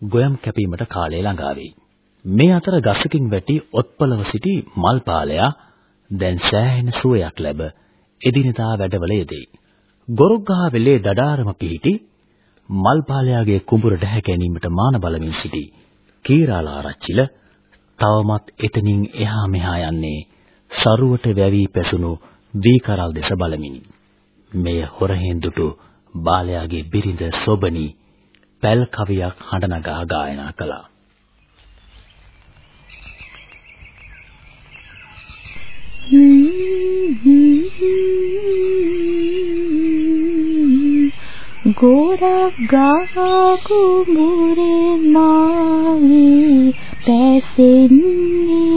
ගොයම් කැපීමට කාලය ළඟා වෙයි. මේ අතර ගසකින් වැටි ඔත්පලව සිටි මල්පාලයා දැන් සෑහෙන සුවයක් ලැබ එදිනදා වැඩවල යෙදෙයි. ගොරොක්ගහ වෙලේ දඩාරම පිහිටි මල්පාලයාගේ කුඹුරට හැ ගැනීමට මාන බලමින් සිටි කීරාලාරච්චිල තවමත් එතනින් එහා මෙහා යන්නේ සරුවට වැවි පැසුණු වී කරල් දෙස බලමිනි. මෙය හොරහෙන් දුටු බාලයාගේ බිරිඳ සොබනි පැල් කවියක් හඬ නගා ගායනා කළා. ගෝරක් ගාකු මුරේ මාවි පැසෙන්නේ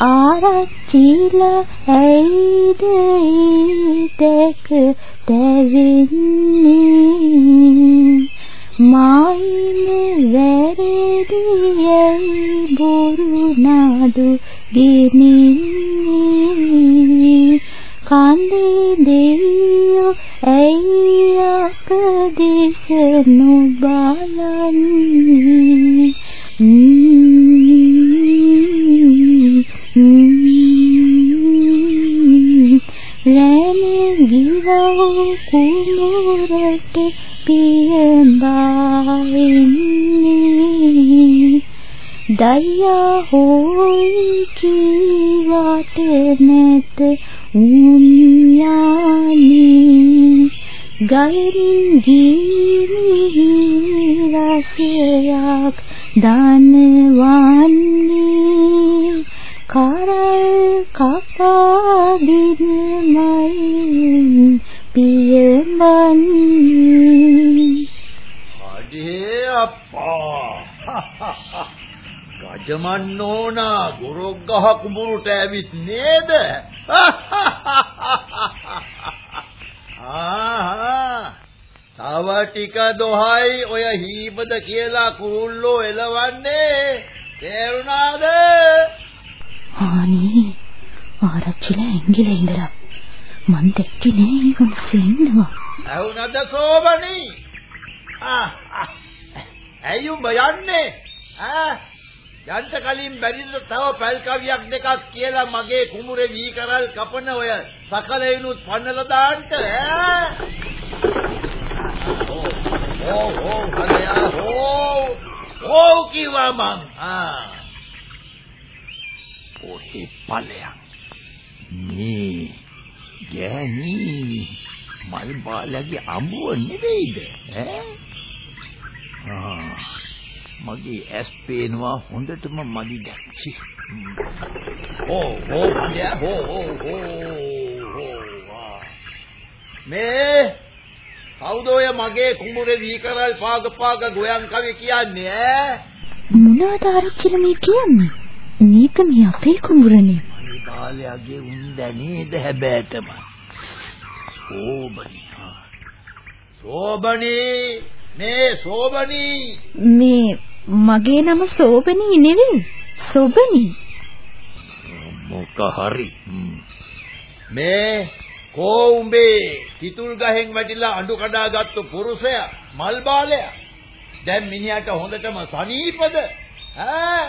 ආරච්චිල ඇයිද දැක දැවෙන්නේ මායින වැරදියයි බොරු නාදු ගිනින්නේ. කන්දේ දෙවියෝ ඇයි අප දිස දයා හොයි කීවට නැත උන්යානි. ගයිරින් ජීවි රසයක් දනවන්නේ. කරල් කපාදිනමයි පියමන්නේ අඩේ අප්පා. ගජමන් නෝනා ගොරොක්ගහ කුඹුරට ඇවිත් නේද? ආහා. තව ටික දොහයි ඔය හීබද කියලා කුරුල්ලෝ එලවන්නේ. තේරුණාද? අනේ ආරච්චිලා ඇඟිලා ඉඳලා මන් දැක්කේ නෑ ඒකම සෙන්නවා ඇවුනද සෝබනි ඇයි උඹ යන්නේ? ඈ යන්ත කලින් බැරිද තව පැල් කවියක් දෙකක් කියලා මගේ කුඹුරේ වී කරල් කපන ඔය සකලෙනුත් පන්නලා දාන්න. ඈ? ඕ ඕ හරියා ඕ ඕ කිව්වා මං. ආ. ඔහි ඵලයන් මේ ගෑණි මල් බාලගේ අඹුව නෙවෙයිද? ඈ? ආ. මගේ ඇස් පේනවා හොඳටම මදි දැක්සි. ඕ ඕ මන්දියා ඕ ඕ ඕ මේ කවුද ඔය මගේ කුඹුරේ වීකරල් පාග පාග ගෝයන් කවි කියන්නේ ඈ? මොනවද ආරච්චිල මේ කියන්නේ? මේක මේ අපේ කුඹුරනේ. මේ බාලයාගේ උන්ද නේද හැබෑටම. සෝබනි. සෝබනි මේ සෝබනි. මේ මගේ නම සෝබනී නෙවෙයි. සොබනී. මොක හරි. මේ කෝ උඹේ කිතුල් ගහෙන් වැටිලා අඬු කඩාගත්තු පුරුෂයා මල් බාලයා. දැන් මිනිහට හොඳටම සනීපද? ඈ?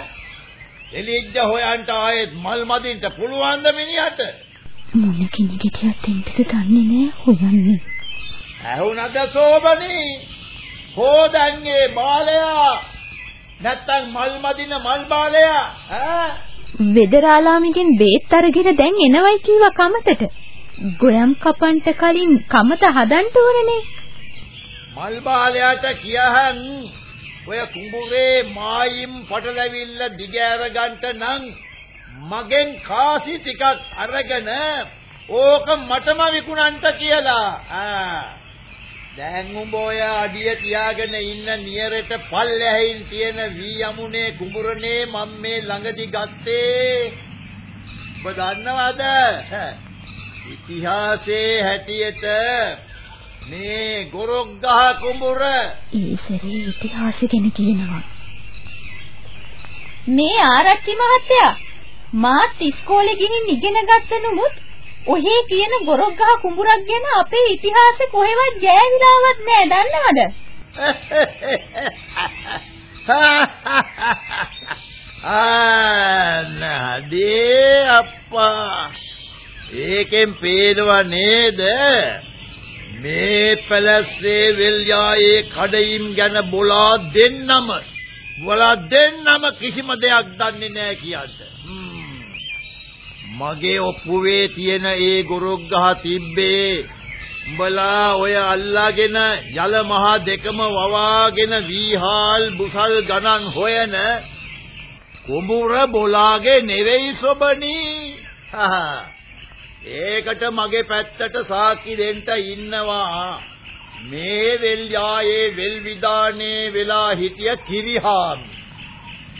එළියජ්ජ හොයන්ට ආයෙත් මල් මදින්ට පුළුවන්ද මිනිහට? මොන කෙනෙක්ට යතින්ටද දන්නේ නෑ හොයන්නේ. ඇහුණද සෝබනි හොදන්නේ බාලයා නැත්තම් මල් මදින මල් බාලයා ඈ වෙදරාලාමිගෙන් බේත් අරගෙන දැන් එනවයි කීවා කමතට. ගොයම් කපන්ට කලින් කමත හදන්න ඕනනේ. මල් බාලයාට කියහන් ඔය කුඹුරේ මායිම් පටලැවිල්ල දිගෑර ගන්නට නම් මගෙන් කාසි ටිකක් අරගෙන ඕක මටම විකුණන්ට කියලා. ආ දැන් උඹ ඔය අඩිය තියාගෙන ඉන්න නියරට පල්ලැහින් තියෙන වී යමුනේ කුඹුරනේ මම මේ ළඟදි ගත්තේ. ඔබ දන්නවද? ඉතිහාසයේ හැටියට මේ ගොරොක්ගහ කුඹුර ඒ සැරේ ඉතිහාසෙ ගැන කියනවා. මේ ආරච්චි මහත්තයා මාත් ඉස්කෝලේ ගිහින් ඉගෙන ගත්ත නමුත් ඔහේ කියන ගොරොක්ගහ කුඹුරක් ගැන අපේ ඉතිහාසෙ කොහෙවත් ජෑවිලාවත් නෑ දන්නවද? ආනදේ අප්පා ඒකෙන් පේනව නේද මේ පැලස්සේ වෙල්යායේ කඩයිම් ගැන බොලා දෙන්නම බොලා දෙන්නම කිසිම දෙයක් දන්නේ නැහැ කියන්න. මගේ ඔප්පුවේ තියෙන ඒ ගොරොක්ගහ තිබ්බේ. උඹලා ඔය අල්ලාගෙන යල මහා දෙකම වවාගෙන වීහාල් බුසල් ගණන් හොයන කුඹුර බොලාගේ නෙවෙයි සොබනී. ඒකට මගේ පැත්තට සාක්ෂි දෙන්න ඉන්නවා. මේ වෙල්යායේ වෙල් විදානේ වෙලා හිටිය කිරිහාමි.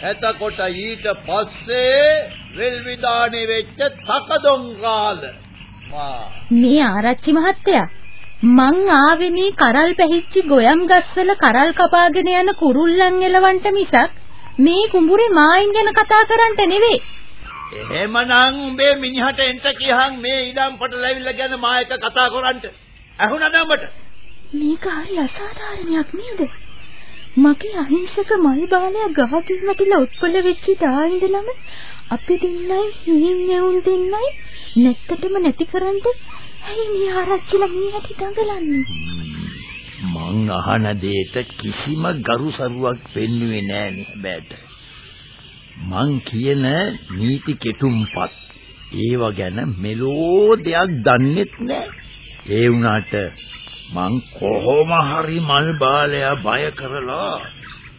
එතකොට ඊට පස්සේ වෙල් විදානේ වෙච්ච තකදොංගාල මේ ආරච්චි මහත්තයා මං ආවේ මේ කරල් පැහිච්ච ගොයම් ගස්වල කරල් කපාගෙන යන කුරුල්ලන් එලවන්ට මිසක් මේ කුඹුරේ මායින් ගැන කතා කරන්නට නෙවෙයි. එහෙමනම් උඹේ මිනිහට එන්ට කියහන් මේ ඉඩම් පට ලැබිලා ගැන මා එක කතා කරන්නට. ඇහුණද උඹට? මේක හරි අසාධාරණයක් නේද? මගේ අහිංසක මල් බාලයා ගහකින් වැටිලා උත්පල වෙච්ච දා ඉඳලම අපි දෙන්නයි හිමින් යවුන් දෙන්නයි. නැත්තටම නැති කරන්ට ඇයි මේ ආරච්චිලා මේ හැටි දඟලන්නේ? මං අහන දෙයට කිසිම ගරුසරුවක් පෙන්වුවේ නෑ නේ හැබැයි මං කියන නීති කෙටුම්පත් ඒව ගැන මෙලෝ දෙයක් දන්නෙත් නෑ. ඒ වුණාට මං කොහොම හරි මල් බාලයා බය කරලා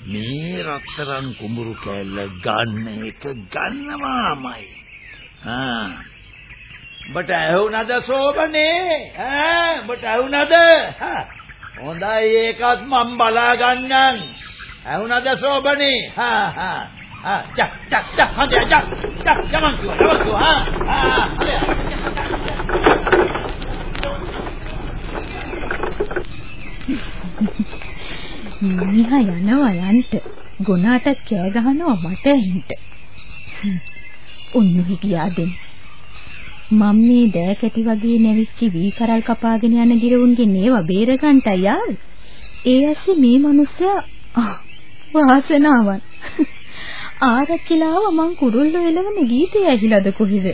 මේ රත්තරන් කුඹුරු කෑල්ල ගන්න එක ගන්නවාමයි. ආ. බට ඇහුණද සෝබනේ? ඈ බට ඇහුණද? හොඳයි ඒකත් මම බලා ගන්නම්. ඇහුණද සෝබනේ? හා හා. ආ චක් චක් චක් හදේ චක් චක් යමන් කිව්වා යමන් කිව්වා ආ ආ මිනිහා යනවා යන්ට ගුණාට කෑ ගහනවා මට එන්න. උන්නු හිටියා දෙන්න. මම මේ දෑකැටි වගේ නැවිච්චි වී කරල් කපාගෙන යන ගිරවුන්ගේ නේව බේරගන්ට යාල්. ඒ ඇස්සේ මේ මිනිස්සයා වාසනාවන්. ආරච්චිලාව මං කුරුල්ලෝ එළවන ගීතය ඇහිලාද කොහෙද?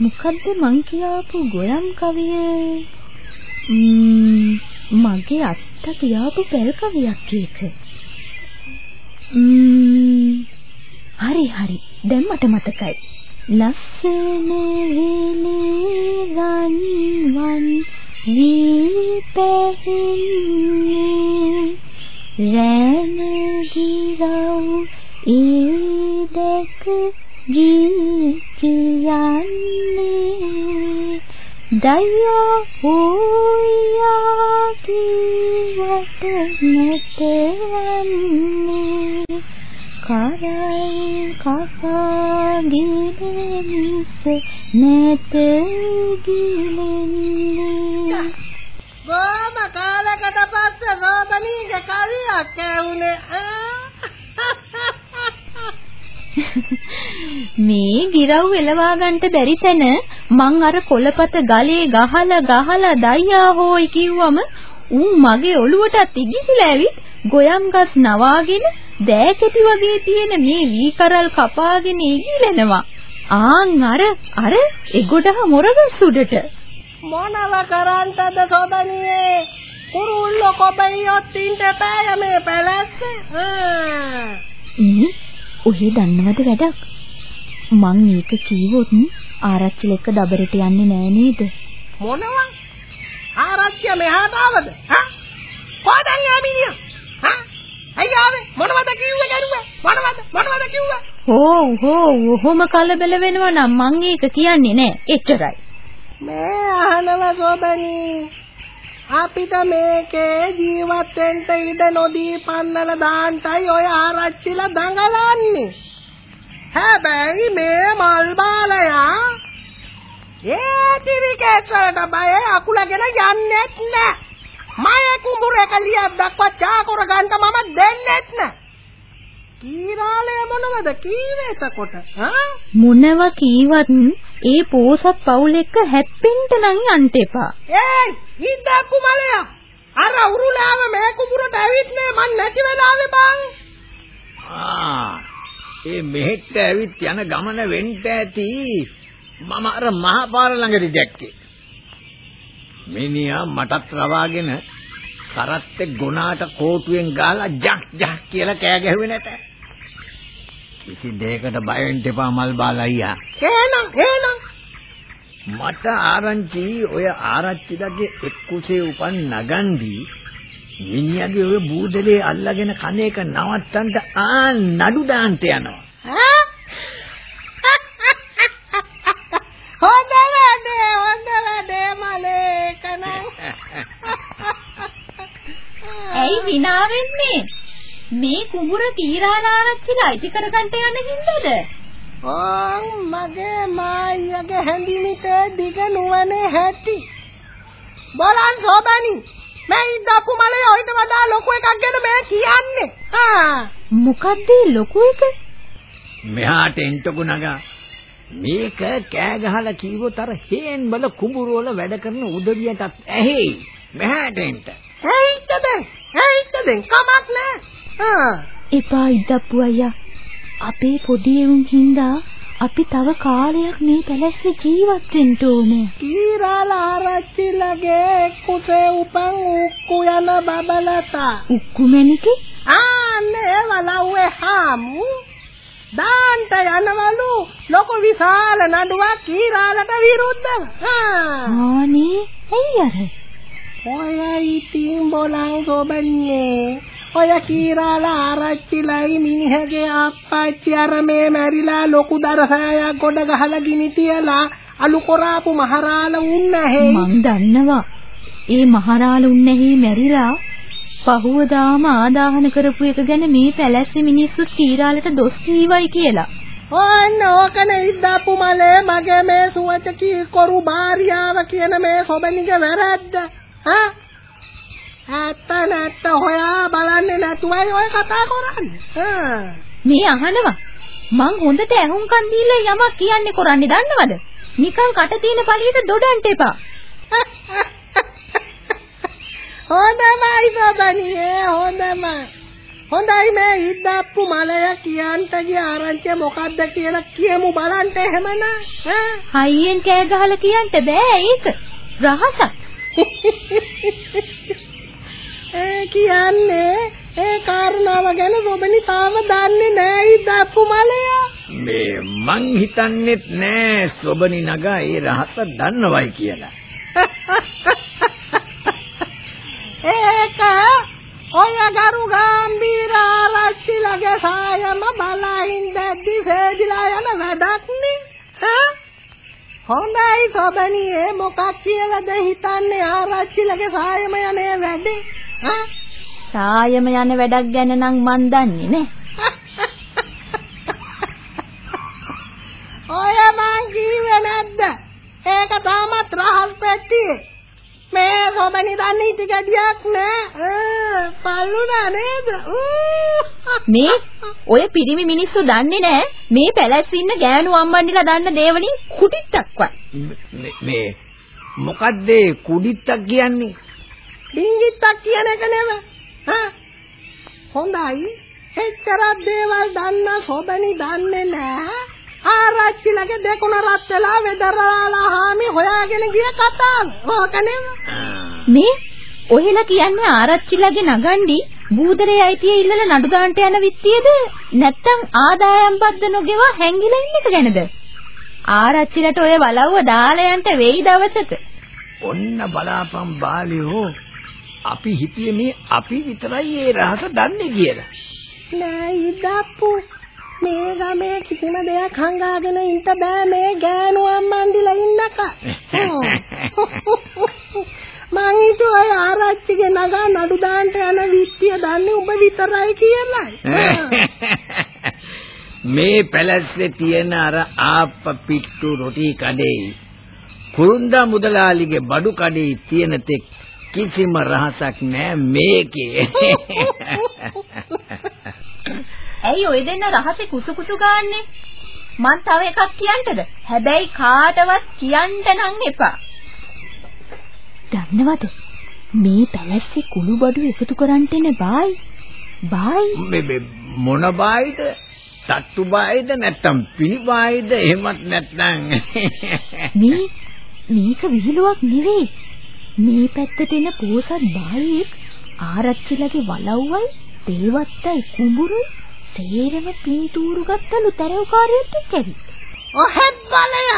මොකද්ද මං කියාපු ගොයම් කවියේ? මගේ අත්ත කියාපු පැල් කවියක් ඒක. හරි හරි දැන් මට මතකයි. ලස්සන විලි රන් වන් වී පැහින්නේ රැන ගිරව් ඊදක ජීචියන්නේ දයෝ හොයා කිවට නැතවන්නේ කරල් කපාගිලෙන්ස නැත ගිලෙන්නේ ගෝම කාලකට පස්සේ රෝබනීගේ කවියක් ඇහුනේ. මේ ගිරව් එලවා ගන්නට බැරි තැන මං අර කොළපත ගලේ ගහලා ගහලා දයියා හොයි කිව්වම උන් මගේ ඔළුවටත් ඉගිසිලා ඇවිත් ගොයම් ගස් නවාගෙන දෑකැටි වගේ තියෙන මේ වී කරල් කපාගෙන ඉගිලෙනවා. ආන් අර අර එගොඩහ මොරගස් උඩට. මොනව කරන්ටද සොබනියේ කුරුල්ලෝ කොබයියොත් ඉන්න බෑ මේ පැලැස්සේ ඔහේ දන්නවද වැඩක්? මං මේක කීවොත් ආරච්චිල එක්ක දබරට යන්නේ නෑ නේද? මොනවා? ආරච්චිය මෙහාට ආවද? හා? කොහෙන්ද යන්නේ හා? අයියාවේ මොනවද කිව්වේ දරුවා? මොනවද? මොනවද කිව්වා? හෝ හෝ ඔහොම කලබල වෙනවා නම් මං ඒක කියන්නේ නෑ. එච්චරයි. මේ අහනව සෝබනි. අපිට මේකේ ජීවත් වෙන්න ඉඩ නොදී පන්නල දාන්නයි ඔය ආරච්චිලා දඟලන්නේ. හැබැයි මේ මල් බාලයා ඒ ටිරිකේට්වලට බය අකුලගෙන යන්නේත් නෑ. මය කුඹුරේ කලියක් දක්වා චා කරගන්න මම දෙන්නෙත් නෑ. කීරාලය මොනවද කීවේ එතකොට? මොනව කීවත් ඒ පෝසත් පවුල එක්ක හැප්පෙන්න නම් යන්න එපා. ඒයි ඉද්දා කුමලයා අර උරුලාව මේ කුඹුරට ඇවිත් නේ මං නැති වෙලාවේ බං. ආ ඒ මෙහෙට ඇවිත් යන ගමන වෙන්න ඇති මම අර මහපාර ළඟදී දැක්කේ. මිනිහා මටත් රවාගෙන කරත්තේ ගොනාට කෝටුවෙන් ගාලා ජක් ජක් කියලා කෑ ගැහුවේ නැත. කිසි දෙයකට බය වෙන්න එපා මල් බාලයියා. එහෙනම් එහෙනම් මට ආරංචි ඔය ආරච්චිලගේ එක්කුසේ උපන් නගන්දි මිනිහාගේ ඔය බූදලේ අල්ලගෙන කන එක නවත්තන්න ආ නඩු දාන්න යනවා. හොඳ වැඩේ හොඳ වැඩේ මලේ කනම්. ඇයි විනා වෙන්නේ? මේ කුඹුර තීරානාරච්චිලා අයිති කරගන්න යන හින්දාද? ඕන් මගේ මායියගේ හැඳිමිට දිග නුවනේ හැටි. බලන් සෝබනි මේ ඉදපු මලේ ඔයිට වඩා ලොකු එකක් ගැන මේ කියන්නේ. හා මොකද්ද ලොකු එක? මෙහාට එන්ටකු නගා මේක කෑ ගහලා කිව්වොත් අර හේන් බල කුඹුර වල වැඩ කරන උදවියටත් ඇහි මෙහාට එන්ට ඇයිද? ඇයිද කමක් නෑ. හා එපා ඉද්දප්පු අයියා. අපේ පොඩි උන් හින්දා අපි තව කාලයක් මේ පැලැස්ස ජීවත් වෙන්න ඕනේ. කීරාලා ආරච්චිලගේ කුසේ උපන් උක්කු යන බබලතා. උක්කුමැණිකේ ආන්නේ වලව්වේ හාමු දාන්ට යනවලු ලොකු විශාල නඩුවක් කීරාලට විරුද්ධව. ආනේ ඇයි අර? ඔය ඉතින් බොලන් සොබන්නේ ඔය කීරාලා ආරච්චිලයි මිනිහගේ අප්පච්චි අර මේ මැරිලා ලොකු දරසායක් ගොඩ ගහලා ගිනි තියලා අලු කොරාපු මහරාල උන්න හේ මං දන්නවා. ඒ මහරාළුන් නැහි මැරිලා පහුවදාම ආදාහන කරපු එක ගැන මේ පැලැස්සේ මිනිස්සු තීරාලට දොස් කීවයි කියලා. ඕන්න ඕකනේ ඉද්දාපු මලේ මගේ මේ සුවච කී කරු භාර්යාව කියන මේ සොබනිගේ වැරද්ද. හා? ඇත්ත නැත්ත හොයා බලන්නේ නැතුවයි ඔය කතා කරන්නේ. හා. මේ අහනවා. මං හොඳට ඇහුම්කන් දීලා යමක් කියන්නේ කරන්නේ දන්නවද? නිකන් කට තියෙන පළියට දොඩන්ට එපා. හොඳමයි සොබනියේ හොඳමයි. හොඳයි මේ ඉද්දාප්පු මලය කියන්ට ගිය ආරංචිය මොකද්ද කියලා කියමු බලන්න එහෙමනම්. හයියෙන් කෑ ගහලා කියන්න බෑ ඒක. රහසක්. ඒ කියන්නේ ඒ කාරණාව ගැන සොබනි තාම දන්නේ නෑ ඉද්දාප්පු මලය. මේ මං හිතන්නේත් නෑ සොබනි නගා ඒ රහස දන්නවයි කියලා. ඒක ඔය ගරු ගාම්භීර ආරච්චිලගේ සායම බලයින් දැද්දි සේදිලා යන වැඩක් නේ හොඳයි සොබනියේ මොකක් කියලාද හිතන්නේ ආරච්චිලගේ සායම යන්නේ වැඩේ සායම යන වැඩක් ගැන නම් මන් දන්නේ නෑ. ඔය මං කිව්වේ නැද්ද ඒක තාමත් රහස් පෙට්ටියේ මේ සොබනි දන්නේ ඉති ගැඩියක් නෑ පල්ලුනා නේද. මේ ඔය පිරිමි මිනිස්සු දන්නේ නෑ මේ පැලැස්සේ ඉන්න ගෑනු අම්මන්ඩිලා දන්න දේවලින් කුටිත්තක්වත්. මේ- මේ මොකද්ද කුඩිත්තක් කියන්නේ? ඩිංගිත්තක් කියන එක නෙව. හා හොඳයි. එච්චරක් දේවල් දන්න සොබනි දන්නේ නෑ. ආරච්චිලගේ දෙකුණ රත් වෙලා වෙදරාලා හාමි හොයාගෙන ගිය කතාව. ඕක නෙව. මේ ඔහෙලා කියන්නේ ආරච්චිලාගේ නගන්ඩි බූදරේ අයිතිය ඉල්ලලා නඩු දාන්නට යන විත්තියද නැත්තම් ආදායම් බද්ද නොගෙවා හැංගිලා ඉන්න එක ගැනද ආරච්චිලට ඔය වලව්ව දාලා යන්න වෙයි දවසක ඔන්න බලාපන් බාලියෝ අපි හිතුවේ මේ අපි විතරයි ඒ රහස දන්නේ කියලා. නෑ ඉදප්පු. මේ ගමේ කිසිම දෙයක් හංගාගෙන ඉන්න බෑ මේ ගෑනු අම්මන්දිලා ඉන්නක. මං හිතුවා ආරච්චිගේ නගා නඩු දාන්න යන විත්තිය දන්නේ උඹ විතරයි කියලා. මේ පැලැස්සේ තියෙන අර ආප්ප පිට්ටු රොටි කඩේ කුරුන්දා මුදලාලිගේ බඩු කඩේ තියෙන තෙක් කිසිම රහසක් නෑ මේකේ. ඇයි ඔය දෙන්න රහසේ කුසු කුසු ගාන්නේ? මං තව එකක් කියන්නද? හැබැයි කාටවත් කියන්න නම් එපා. දන්නවද? මේ පැලැස්සේ කුළු බඩු එකතු කරන්න එන බායි. බායි. මේ මොන බායිද? තට්ටු බායිද නැත්තම් පිණි බායිද එහෙමත් නැත්නම් මේ මේක විහිළුවක් නෙවෙයි. මේ පැත්තට එන පෝසත් බායියෙක් ආරච්චිලගේ වලව්වයි දේවත්තයි කුඹුරුයි සේරම පින්තූරු ගත්තලු තරවකාරයෙක් එක්කවි. ඔහෙත් බලය.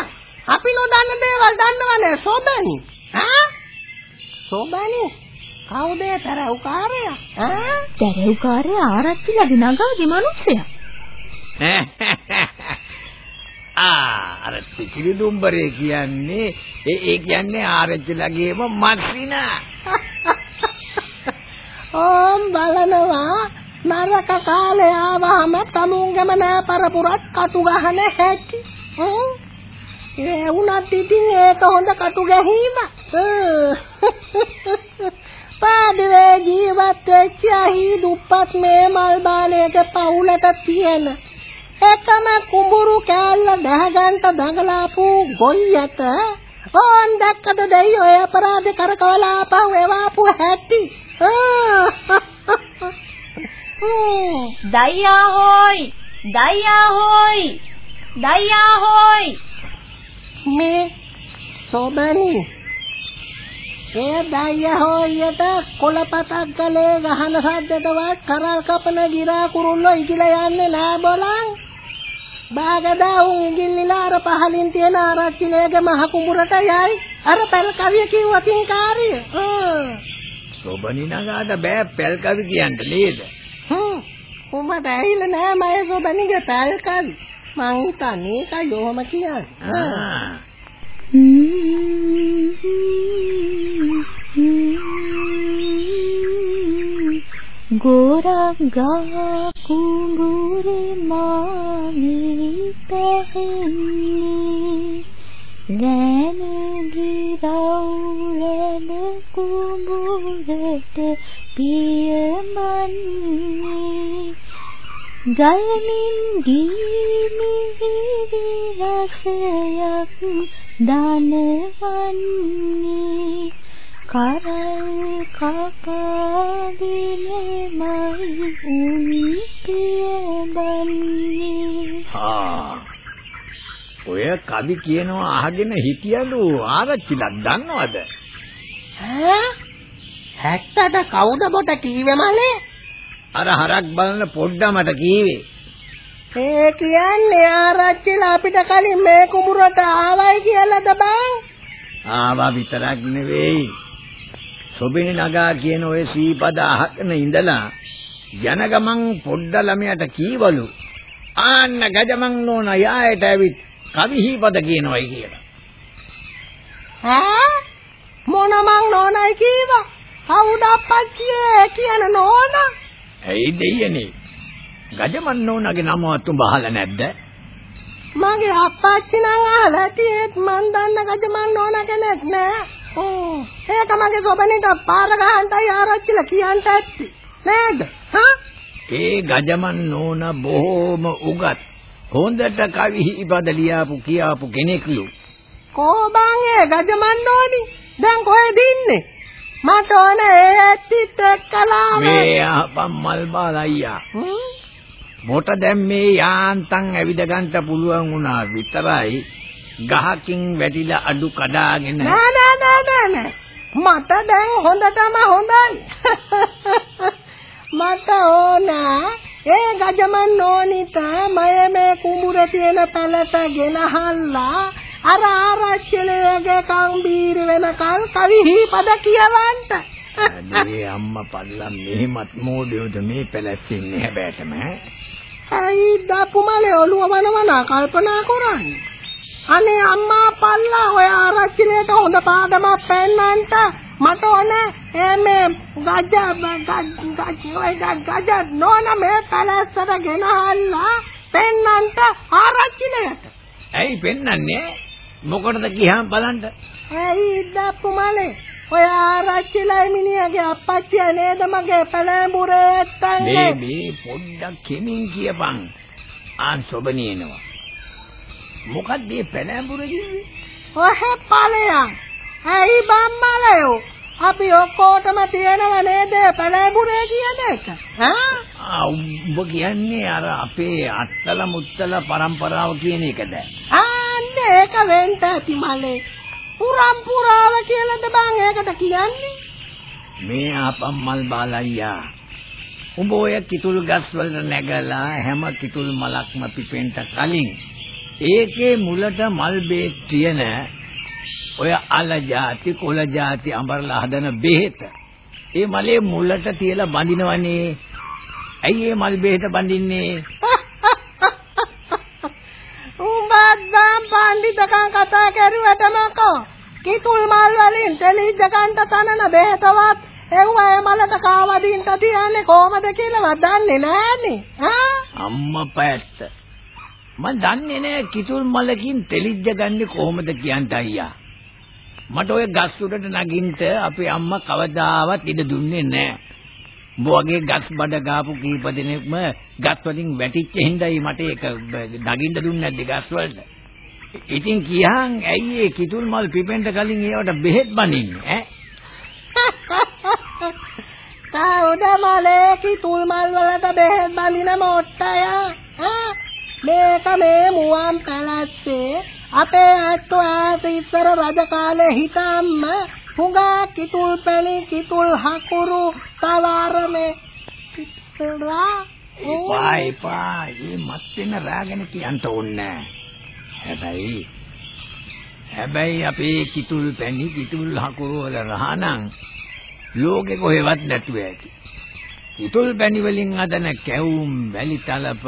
අපි නොදන්න දේවල් දන්නවනේ සෝබනි. ඈ? සෝබනි කවුද තරවකාරයා? ඈ? තරවකාරයා ආරච්චිලගේ නගාගේ මිනිස්සයා. ආ අර පිටිලි දුම්බරේ කියන්නේ ඒ ඒ කියන්නේ ආරච්චිලගේම මස්සිනා. ඕම් බලනවා නරක කාලේ ආවහම තමුන්ගම නෑ පරපුරත් කටු ගහන හැටි. ඒ වුණත් ඉතින් ඒක හොඳ කටු ගැහිම. පාඩවේ ජීවත් වෙච්ච අහි දුප්පත් මේ මල් බාලයක පවුලට තියෙන එකම කුඹුරු කෑල්ල දහගන්ට දඟලාපු ගොයියට ඕන් දැක්කද දෙයි ඔය අපරාධ කරකවලා ආපහු එවාපු හැටි? දයියා හොයි දයියා හොයි දයියා හොයි. මේ සෝබනි ඒ දයියා හොයියට කොළපතක් ගලේ ගහන සද්දටවත් කරල් කපන ගිරා කුරුල්ලෝ ඉගිලා යන්නේ නෑ බලන්. බාගදා උන් ඉගිල්ලිලා අර පහලින් තියෙන ආරච්චිලේගේ මහ කුඹුරට යයි. අර පැල් කවිය කිව්වකින් කාර්යය සෝබනි නගාට බෑ පැල් කවි කියන්න නේද? හ්ම් උඹට ඇහිලා නෑ මගේ සෝබනිගේ පැල් කවි. මං හිතන්නේ ඒක යෝම කියන්නේ. ගෝරගා කුඹුරේ මාමි පැහැන්නේ රැන ගිරවුලන කුඹුරට පියමන්නේ. ගයමින් ගීමිහිරි රසයක් දනවන්නේ කරල් කපාගෙන මයි උන් පියබන්නේ ආ ඔය කවි කියනවා අහගෙන හිටියලු. ආරච්චිලක් දන්නවද? ඈ? හැත්තට කවුද බොට කීවේ මලේ? අර හරක් බලන පොඩ්ඩමට කීවේ. ඒ කියන්නේ ආරච්චිලා අපිට කලින් මේ කුඹුරට ආවයි කියලාද බං? ආවා විතරක් නෙවෙයි සොබිනි නගා කියන ඔය සීපද අහගෙන ඉඳලා යන ගමන් පොඩ්ඩ ළමයට කීවලු ආන්න ගජමන් නෝන යායට ඇවිත් කවි හීපද කියනවයි කියලා. ඈ මොන මං නෝනයි කීවා? කවුද අප්පච්චියේ කියන නෝන? ඇයි දෙයනේ? ගජමන් නෝනගේ නමවත් උඹ අහලා නැද්ද? මගේ අප්පච්චි නම් අහලා තියෙත් මං දන්න ගජමන් නෝන කෙනෙක් නෑ. ඕ ඒක මගේ ගොබනිට පාර ගහන්නයි ආරච්චිලා කියන්න ඇත්ති. නේද? හා? ඒ ගජමන් නෝන බොහෝම උගත්. හොඳට කවි හිපද ලියාපු කියාපු කෙනෙක්ලු. කෝබන් ඒ ගජමන් නෝනි. දැන් කොහෙද ඉන්නේ? මට ඕන ඒ ඇත්තිත් එක්කලාම මේ අහපම් මල් බාලයියා. මොට දැන් මේ යාන්තම් ඇවිද ගන්න පුළුවන් වුණා විතරයි ගහකින් වැටිලා අඩු කඩාගෙන. නෑ නෑ නෑ නෑ නෑ. මට දැන් හොඳටම හොඳයි. මට ඕන. ඒ ගජමන් නෝනිට මය මේ කුඹුරේ තියෙන පැලට ගෙනහල්ලා අර ආරච්චිලේගේ කන් බීරි වෙනකන් කවි හිපද කියවන්න. අනේ අම්මා පල්ලම් මෙහෙමත් මෝඩයෝද මේ පැලැස්සේ ඉන්නේ හැබැයිටම ඇයි දපුමලේ ඔළුව වනවනා? කල්පනා කරන්නේ අනේ අම්මා පල්ලා ඔය ආරච්චිලේට හොඳ පාඩමක් පෙන්නන්නට මට ඕනේ මේ ගජ ගජ ගජ නෝන මේ පැලැස්සට ගෙනහල්ලා පෙන්නන්ට ආරච්චිලයට. ඇයි පෙන්නන්නේ? මොකටද ගියාම බලන්න. ඇයි ඉද්දප්පු මලේ ඔය ආරච්චිලා මිනිහගේ අප්පච්චි නේද මගේ පැලැඹුරේ ඇත්තන්නේ මේ මේ පොඩ්ඩක් කෙමින් කියපන් ආන් සොබනියනවා මොකක්ද මේ පැනඹුර කිව්වේ? ඔහෙ ඵලයන්. ඇයි බම්මලයෝ? අපි ඔක්කොටම තියෙනව නේද පැනඹුරේ කියන එක? ආ උඹ කියන්නේ අර අපේ අත්තල මුත්තල પરම්පරාව කියන එකද? ආන්න ඒක වෙන්ට ඇති මලේ. පුරම්පුරාව කියලාද බං ඒකට කියන්නේ? මේ ආපම් මල් බාලයියා උඹ ඔය කිතුල් ගස් වල නැගලා හැම කිතුල් මලක්ම පිපෙන්න කලින් ඒකේ මුලට මල් බේත් තියෙන ඔය අල ಜಾති කොළ ಜಾති අඹරලා හදන බෙහෙත. ඒ මලේ මුලට තියලා බඳිනවනේ. ඇයි ඒ මල් බෙහෙත බඳින්නේ? උඹත් පඬිතකම් කතා කරුවට මොකෝ? කිතුල් මල් වලින් තෙලිජ්ජ කන්ට තනන බෙහෙතවත් එව්ව මලට කාවදින්ට තියන්නේ කොහමද කියලාවත් දන්නේ නෑනේ. ආ අම්මා මම දන්නේ නෑ කිතුල් මලකින් තෙලිජ්ජ ගන්නේ කොහොමද කියන්ට අයියා. මට ඔය ගස් උඩට නගින්ට අපේ අම්මා කවදාවත් ඉඩ දුන්නේ නෑ. උඹ වගේ ගස් බඩ ගාපු කීප දෙනෙක්ම ගස් වලින් වැටිච්ච හින්දායි මට ඒක නගින්න දුන්නේ නැද්ද ගස් වලට. ඉතින් කියහන් ඇයි ඒ කිතුල් මල් පිපෙන්න කලින් ඒවට බෙහෙත් බඳින්නේ ඈ? කවුද මලේ කිතුල් මල් වලට බෙහෙත් බඳින මොට්ටය? ඈ මේක මේ මුවන් පැලැස්සේ අපේ ඇත්තෝ ඈත ඉස්සර රජ කාලේ හිටම්ම හුඟා කිතුල් පැලි කිතුල් හකුරු තවාරමේ කිතුලා එපා එපා. මේ මත් වෙන රාගෙන කියන්න ඕනේ. හැබැයි හැබැයි අපේ කිතුල් පැණි කිතුල් හකුරු වල රහනම් ලෝකෙ කොහෙවත් නැතුව ඇති. කිතුල් පැණි වලින් හදන කැවුම් වැලි තලප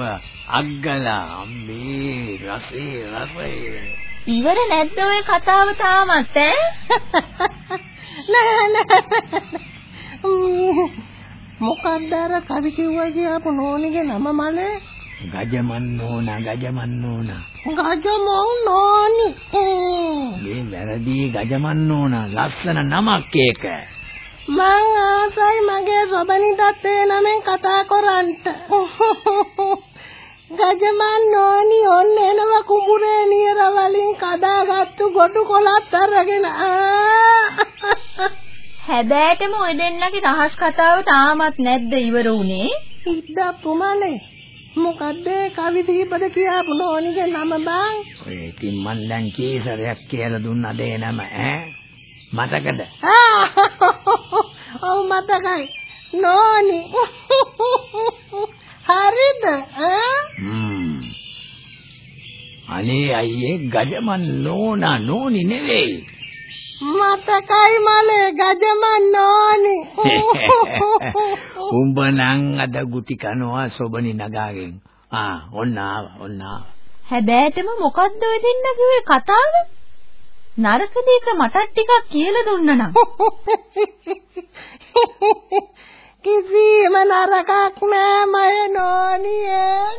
අග්ගලා මේ රසේ රසේ. ඉවර නැද්ද ඔය කතාව තාමත් ඈ? නෑ නෑ මොකක්ද අර කවි කිව්වා කියපු නෝනිගේ නම මලේ? ගජමන් නෝනා ගජමන් නෝනා ගජමන් නෝනි මේ වැරදි ගජමන් නෝනා ලස්සන නමක් ඒක. මං ආසයි මගේ සොබනිටත් ඒ නමෙන් කතා කරන්ට ගජමන් නෝනි ඔන්න එනව කුඹුරේ නියර වලින් කදාගත්තු ගොටු කොලත් අරගෙන හැබෑටම ඔය දෙන්නගේ රහස් කතාව තාමත් නැද්ද ඉවර උනේ? ඉද්දා පුමනේ මොකද්ද කවි දීපද කියාපු නෝනිගේ නම බං? ඔය ඉතින් මන් දැන් කේසරයක් කියලා දුන්නද ඒ නම ඈ? මතකද? ඔව් මතකයි. නෝනි. හරිද? අනේ අයියේ ගජමන් නෝනා නෝනි නෙවෙයි. මතකයි මලේ ගජමන් නෝනි. උඹ නං අද ගුටි කනවා සොබනි නගාගෙන්. ආ ඔන්න ආවා ඔන්න ආවා. හැබෑටම මොකද්ද ඔය දෙන්නගේ කතාව? නරක දෙයක මටත් ටිකක් කියලා දුන්නා නම්. කිසිම නරකක් නෑ මය නෝනියේ.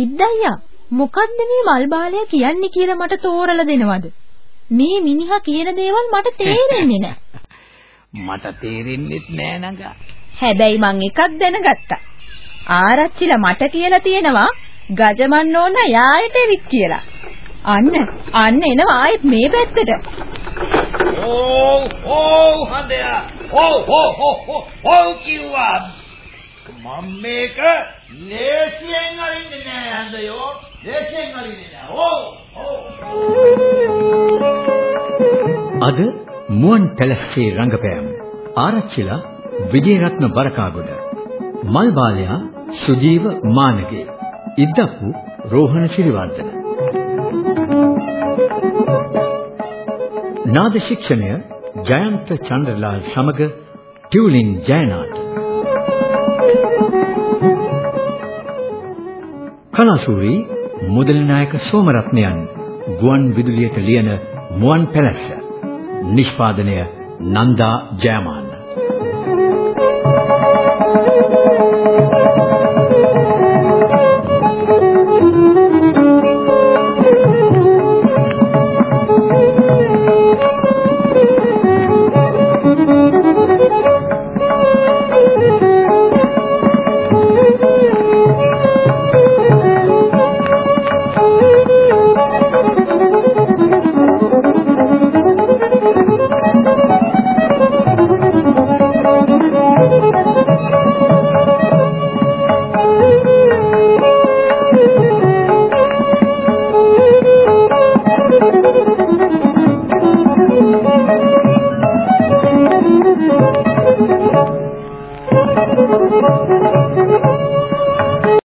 ඉද්දయ్యා මොකද්ද මේ මල් බාලය කියන්නේ කියලා මට තෝරලා දෙනවද? මේ මිනිහා කියන දේවල් මට තේරෙන්නේ නෑ. මට තේරෙන්නෙත් නෑ නංගා. හැබැයි මං එකක් දැනගත්තා. ආරච්චිලා මට කියලා තියෙනවා ගජමන් ඕන යායට එවිත් කියලා. අන්න අන්න එනවා ආයෙත් මේ පැත්තට. ඕ ඕ හදයා. ඕ ඕ ඕ ඕ කිව්වා. මම මේක ලේසියෙන් අරින්නේ නෑ හදයෝ. ලේසියෙන් අරින්නේ නෑ. ඕ ඕ. අද මුවන් පැලස්සේ රංගපෑම් ආරච්චිලා විජේරත්න බරකාගොඩ මල් බාලයා සුජීව මානගේ ඉද්දප්පු රෝහණ සිරිවර්ධන නාද ශික්ෂණය ජයන්ත චන්ද්‍රලාල් සමග ටියුලින් ජයනාත් කලාසූරි මුදලි නායක සෝමරත්නයන් ගුවන් විදුලියට ලියන මුවන් පැලැස්ස. නිෂ්පාදනය නන්දා ජයමාන.